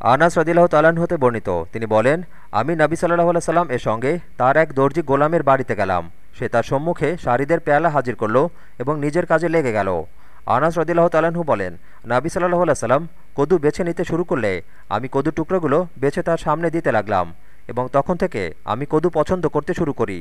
আনাস রদিল্লাহ তালান হতে বর্ণিত। তিনি বলেন, আমি নবী সাল্লাহ সাল্লাম এর সঙ্গে তার এক দর্জি গোলামের বাড়িতে গেলাম। সে তার সম্মুখে শাড়িদের পেয়ালা হাজির করল এবং নিজের কাজে লেগে গেল। আনাস রদিল্লাহ তালাহু বলেন, নাবি সাল্লাহ সাল্লাম কদু বেছে নিতে শুরু করলে আমি কদু টুকরোগুলো বেছে তার সামনে দিতে লাগলাম এবং তখন থেকে আমি কদু পছন্দ করতে শুরু করি।